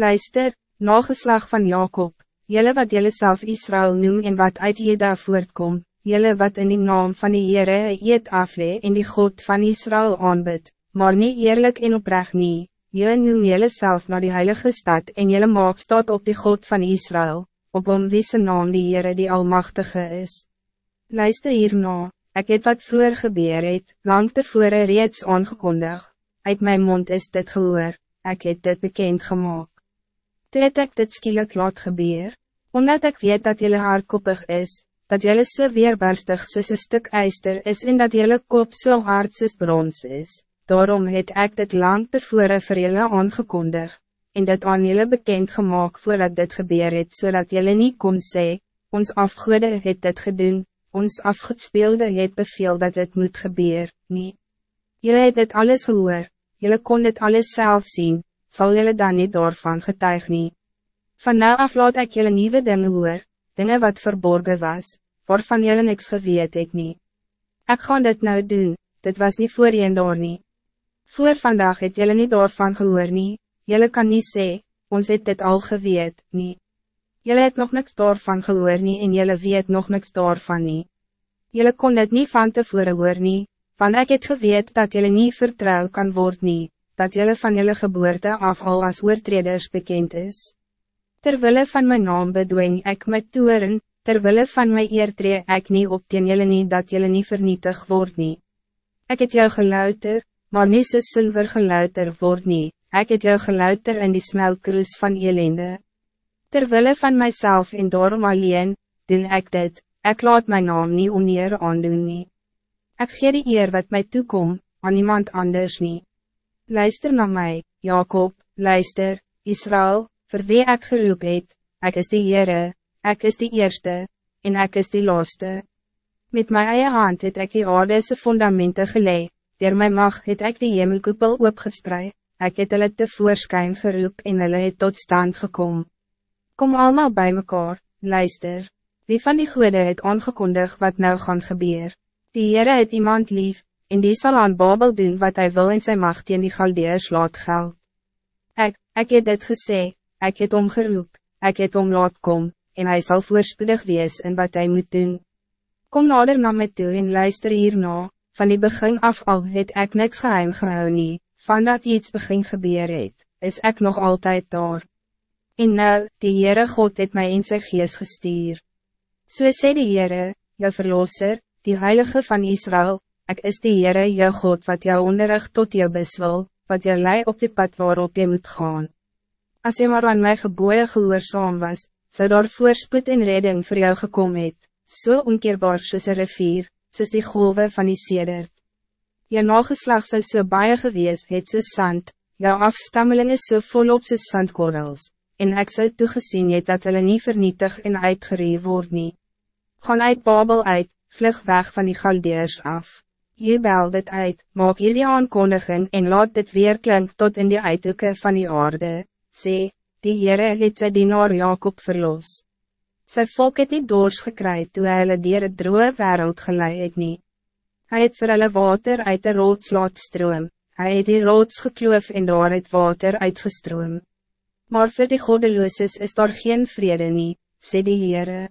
Luister, nageslag van Jacob, jelle wat jelle zelf Israël noem en wat uit Jeda voortkom, jelle wat in die naam van die Heere eet afle en die God van Israël aanbid, maar niet eerlijk en oprecht nie, jelle noem jelle zelf naar die heilige stad en jelle maak staat op die God van Israël, op om wie zijn naam die Heere die Almachtige is. Luister hierna, ik het wat vroeger gebeur het, lang tevore reeds aangekondig, uit mijn mond is dit gehoor, ik het dit bekend gemaakt. Toe het ek dit skielik laat gebeur, omdat ik weet dat jullie hardkoppig is, dat jullie so weerbarstig soos een stuk ijster is en dat jullie kop so hard soos brons is, daarom het ik dit lang tevore vir jullie aangekondig, en dit aan jullie bekend gemaakt voordat dit gebeur het, zodat jullie niet kon sê, ons afgoede het dit gedoen, ons afgespeelde het beveel dat het moet gebeuren, niet. Jullie het dit alles gehoor, jullie kon dit alles zelf zien, zal jullie dan niet daarvan getuig nie. Van nou af laat ek jullie nieuwe dingen hoor, dingen wat verborgen was, waarvan jullie niks geweet het nie. Ek gaan dit nou doen, dit was niet voor je daar nie. Voor vandaag het jullie niet daarvan gehoor nie, jullie kan niet sê, ons het dit al geweet, nie. Jullie het nog niks daarvan gehoor nie en jullie weet nog niks daarvan nie. Jullie kon dit niet van tevoren hoor nie, want ek het geweet dat jullie niet vertrouw kan worden nie, dat jullie van jullie geboorte af al als oortreders bekend is. Terwille van mijn naam bedwing ik met toeren, terwille van mijn eer tree ek nie op teen jullie nie dat jullie niet vernietig word nie. Ek het jou geluider, maar nie so silver geluider word nie, ek het jou geluider in die smelkroes van elende. Terwille van mijzelf en daarom alleen, doen ik dit, ik laat mijn naam niet oneer aandoen nie. Ek gee die eer wat mij toekom, aan iemand anders niet. Luister naar mij, Jacob, luister, Israël, voor wie ik geroep het, ik is de Heere, ik is de eerste, en ik is de laatste. Met mijn eigen hand het ik die aardese fundamenten geleid, door mijn macht het ik de hemelkoepel opgespreid, ik het hulle tevoorschijn geroep en hulle het tot stand gekomen. Kom allemaal bij mekaar, luister, wie van die goede het aangekondigd wat nou gaan gebeuren. Die Heere het iemand lief, en die zal aan Babel doen wat hij wil in zijn macht in die Galdeers laat geld. Ik, ik het dit gesê, ik het omgeroep, ik het om laat kom, en hij zal voorspoedig wees in wat hij moet doen. Kom nader na my toe en luister hierna, van die begin af al het ek niks geheim gehou nie, van dat iets begin gebeur het, is ik nog altijd daar. En nou, die Heere God het mij in sy gees gestuur. So sê die Heere, jou verlosser, die Heilige van Israël, ik is die Heere jou God wat jou onderrig tot jou beswil, wat jou lei op die pad waarop je moet gaan. Als je maar aan my geboeie gehoorzaam was, zou daar voorspoed en redding voor jou gekomen het, so onkeerbaar soos een rivier, soos die golven van die sedert. Je nageslag zou so baie gewees het soos sand, jou afstammeling is so volop soos sandkorrels, en ek zou toegezien het dat hulle nie vernietig en uitgereef word nie. Gaan uit Babel uit, vlug weg van die Galdeers af. Jebel dit uit, maak jullie aankondiging en laat dit weer klink tot in die uithoeken van die aarde, sê, die Heere het sy dienaar Jacob verlos. Sy volk het nie doors gekry toe hy hulle dier het droe wereld gelei het nie. Hy het vir hulle water uit de rots laat stroom, hy het die rots gekloof en daar het water uitgestroom. Maar voor die godelooses is daar geen vrede nie, sê die Heere.